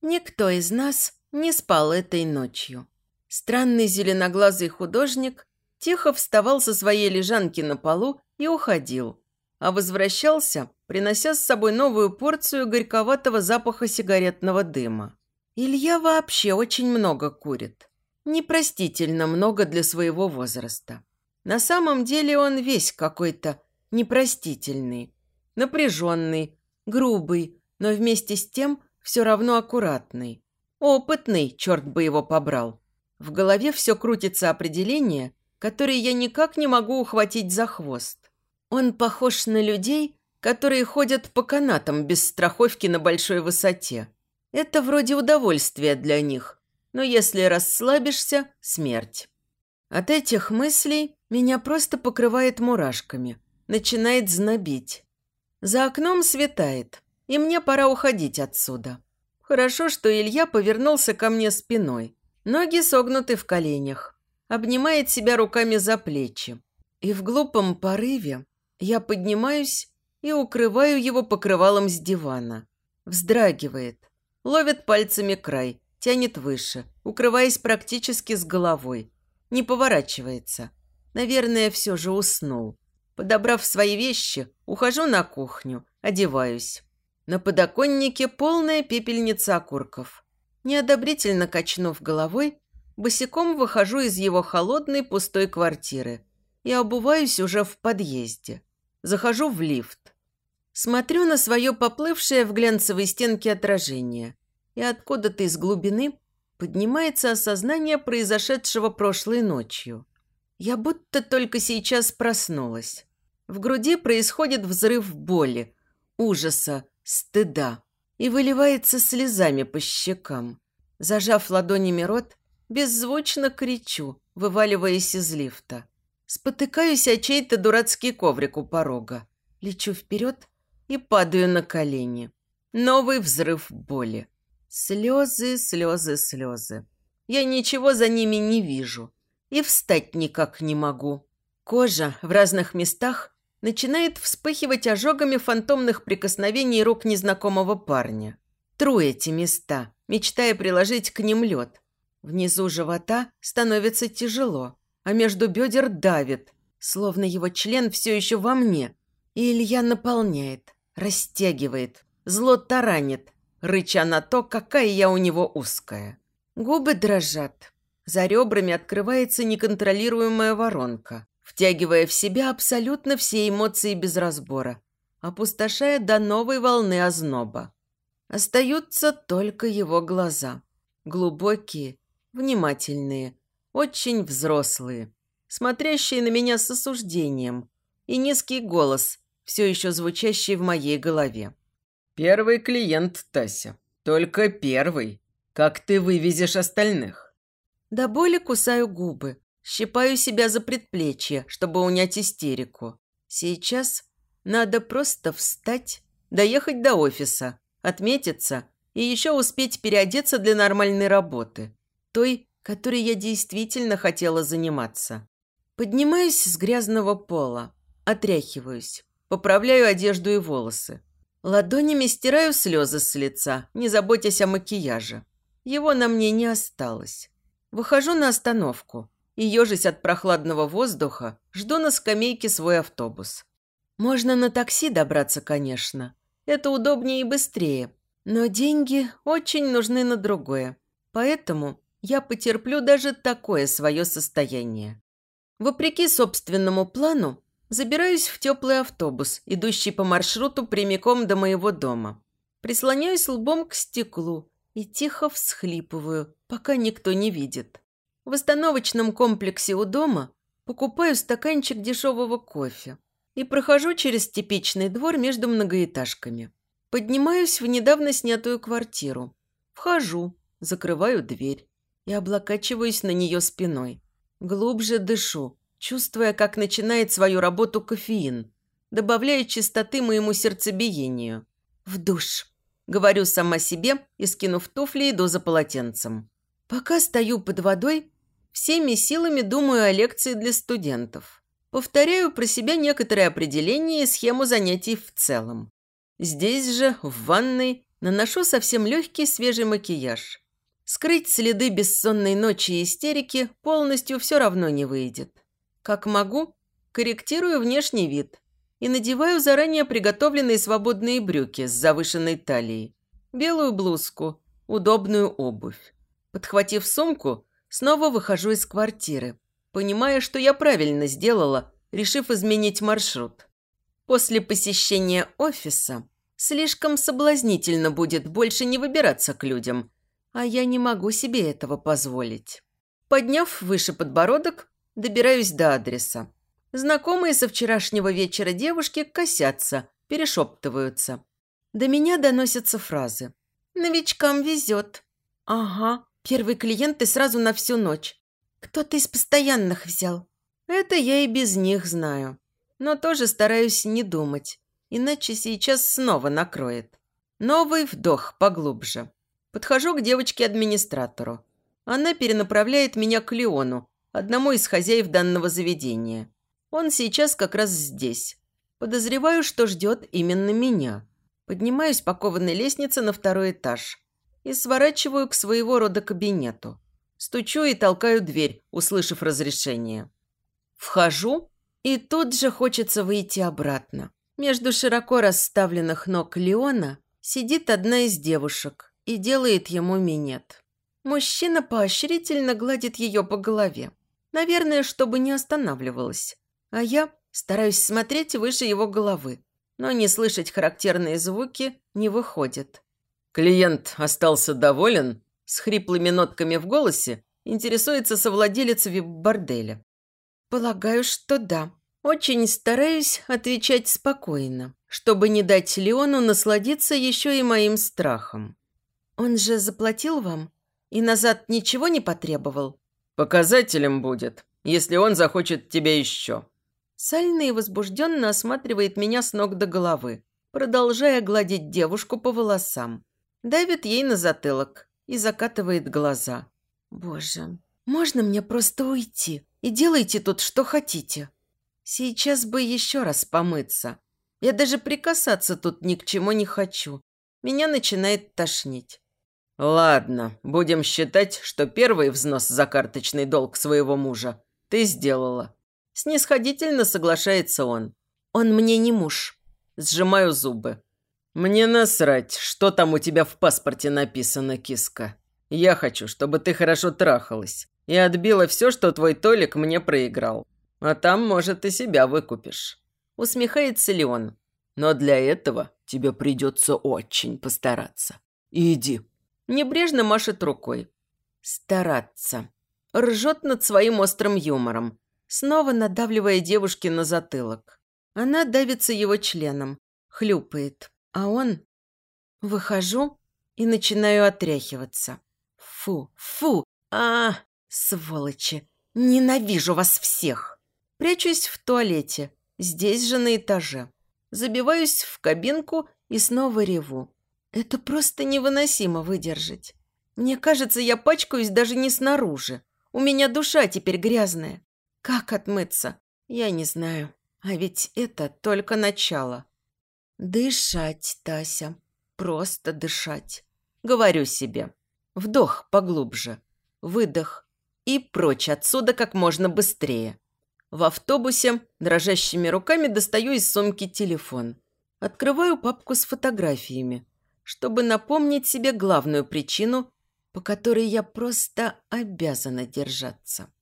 Никто из нас не спал этой ночью. Странный зеленоглазый художник тихо вставал со своей лежанки на полу и уходил, а возвращался, принося с собой новую порцию горьковатого запаха сигаретного дыма. Илья вообще очень много курит. Непростительно много для своего возраста. На самом деле он весь какой-то непростительный, напряженный, грубый, но вместе с тем все равно аккуратный. Опытный, черт бы его побрал. В голове все крутится определение, которое я никак не могу ухватить за хвост. Он похож на людей, которые ходят по канатам без страховки на большой высоте. Это вроде удовольствия для них, но если расслабишься – смерть. От этих мыслей меня просто покрывает мурашками, начинает знобить. За окном светает, и мне пора уходить отсюда. Хорошо, что Илья повернулся ко мне спиной. Ноги согнуты в коленях, обнимает себя руками за плечи. И в глупом порыве я поднимаюсь и укрываю его покрывалом с дивана. Вздрагивает, ловит пальцами край, тянет выше, укрываясь практически с головой. Не поворачивается. Наверное, все же уснул. Подобрав свои вещи, ухожу на кухню, одеваюсь. На подоконнике полная пепельница окурков. Неодобрительно качнув головой, босиком выхожу из его холодной пустой квартиры и обуваюсь уже в подъезде. Захожу в лифт. Смотрю на свое поплывшее в глянцевой стенке отражение, и откуда-то из глубины поднимается осознание произошедшего прошлой ночью. Я будто только сейчас проснулась. В груди происходит взрыв боли, ужаса, стыда и выливается слезами по щекам. Зажав ладонями рот, беззвучно кричу, вываливаясь из лифта. Спотыкаюсь о чей-то дурацкий коврик у порога. Лечу вперед и падаю на колени. Новый взрыв боли. Слезы, слезы, слезы. Я ничего за ними не вижу. И встать никак не могу. Кожа в разных местах начинает вспыхивать ожогами фантомных прикосновений рук незнакомого парня. Тру эти места, мечтая приложить к ним лед. Внизу живота становится тяжело, а между бедер давит, словно его член все еще во мне. И Илья наполняет, растягивает, зло таранит, рыча на то, какая я у него узкая. Губы дрожат. За ребрами открывается неконтролируемая воронка втягивая в себя абсолютно все эмоции без разбора, опустошая до новой волны озноба. Остаются только его глаза. Глубокие, внимательные, очень взрослые, смотрящие на меня с осуждением, и низкий голос, все еще звучащий в моей голове. «Первый клиент, Тася. Только первый. Как ты вывезешь остальных?» До боли кусаю губы, Щипаю себя за предплечье, чтобы унять истерику. Сейчас надо просто встать, доехать до офиса, отметиться и еще успеть переодеться для нормальной работы. Той, которой я действительно хотела заниматься. Поднимаюсь с грязного пола, отряхиваюсь, поправляю одежду и волосы. Ладонями стираю слезы с лица, не заботясь о макияже. Его на мне не осталось. Выхожу на остановку и, ежась от прохладного воздуха, жду на скамейке свой автобус. Можно на такси добраться, конечно. Это удобнее и быстрее. Но деньги очень нужны на другое. Поэтому я потерплю даже такое свое состояние. Вопреки собственному плану, забираюсь в теплый автобус, идущий по маршруту прямиком до моего дома. Прислоняюсь лбом к стеклу и тихо всхлипываю, пока никто не видит. В остановочном комплексе у дома покупаю стаканчик дешевого кофе и прохожу через типичный двор между многоэтажками. Поднимаюсь в недавно снятую квартиру. Вхожу, закрываю дверь и облокачиваюсь на нее спиной. Глубже дышу, чувствуя, как начинает свою работу кофеин, добавляя чистоты моему сердцебиению. В душ. Говорю сама себе и, скинув туфли, иду за полотенцем. Пока стою под водой, Всеми силами думаю о лекции для студентов. Повторяю про себя некоторые определения и схему занятий в целом. Здесь же, в ванной, Наношу совсем легкий свежий макияж. Скрыть следы бессонной ночи и истерики полностью все равно не выйдет. Как могу, корректирую внешний вид и надеваю заранее приготовленные свободные брюки с завышенной талией, белую блузку, удобную обувь. Подхватив сумку, снова выхожу из квартиры, понимая, что я правильно сделала, решив изменить маршрут. После посещения офиса слишком соблазнительно будет больше не выбираться к людям, а я не могу себе этого позволить. Подняв выше подбородок, добираюсь до адреса. Знакомые со вчерашнего вечера девушки косятся, перешептываются. До меня доносятся фразы. «Новичкам везет». «Ага, первый клиент и сразу на всю ночь. Кто-то из постоянных взял». «Это я и без них знаю но тоже стараюсь не думать, иначе сейчас снова накроет. Новый вдох поглубже. Подхожу к девочке-администратору. Она перенаправляет меня к Леону, одному из хозяев данного заведения. Он сейчас как раз здесь. Подозреваю, что ждет именно меня. Поднимаюсь по кованой лестнице на второй этаж и сворачиваю к своего рода кабинету. Стучу и толкаю дверь, услышав разрешение. Вхожу и тут же хочется выйти обратно. Между широко расставленных ног Леона сидит одна из девушек и делает ему минет. Мужчина поощрительно гладит ее по голове. Наверное, чтобы не останавливалась. А я стараюсь смотреть выше его головы, но не слышать характерные звуки не выходит. «Клиент остался доволен?» С хриплыми нотками в голосе интересуется совладелец вип-борделя. «Полагаю, что да», очень стараюсь отвечать спокойно, чтобы не дать Леону насладиться еще и моим страхом. Он же заплатил вам и назад ничего не потребовал? Показателем будет, если он захочет тебя еще. Сальный возбужденно осматривает меня с ног до головы, продолжая гладить девушку по волосам. Давит ей на затылок и закатывает глаза. «Боже, можно мне просто уйти? И делайте тут, что хотите?» Сейчас бы еще раз помыться. Я даже прикасаться тут ни к чему не хочу. Меня начинает тошнить. Ладно, будем считать, что первый взнос за карточный долг своего мужа ты сделала. Снисходительно соглашается он. Он мне не муж. Сжимаю зубы. Мне насрать, что там у тебя в паспорте написано, киска. Я хочу, чтобы ты хорошо трахалась и отбила все, что твой Толик мне проиграл. А там, может, и себя выкупишь. Усмехается Леон. Но для этого тебе придется очень постараться. Иди. Небрежно машет рукой. Стараться. Ржет над своим острым юмором, снова надавливая девушке на затылок. Она давится его членом, хлюпает, а он... Выхожу и начинаю отряхиваться. Фу, фу, а, сволочи, ненавижу вас всех. Прячусь в туалете, здесь же на этаже. Забиваюсь в кабинку и снова реву. Это просто невыносимо выдержать. Мне кажется, я пачкаюсь даже не снаружи. У меня душа теперь грязная. Как отмыться? Я не знаю. А ведь это только начало. Дышать, Тася. Просто дышать. Говорю себе. Вдох поглубже. Выдох. И прочь отсюда как можно быстрее. В автобусе дрожащими руками достаю из сумки телефон. Открываю папку с фотографиями, чтобы напомнить себе главную причину, по которой я просто обязана держаться.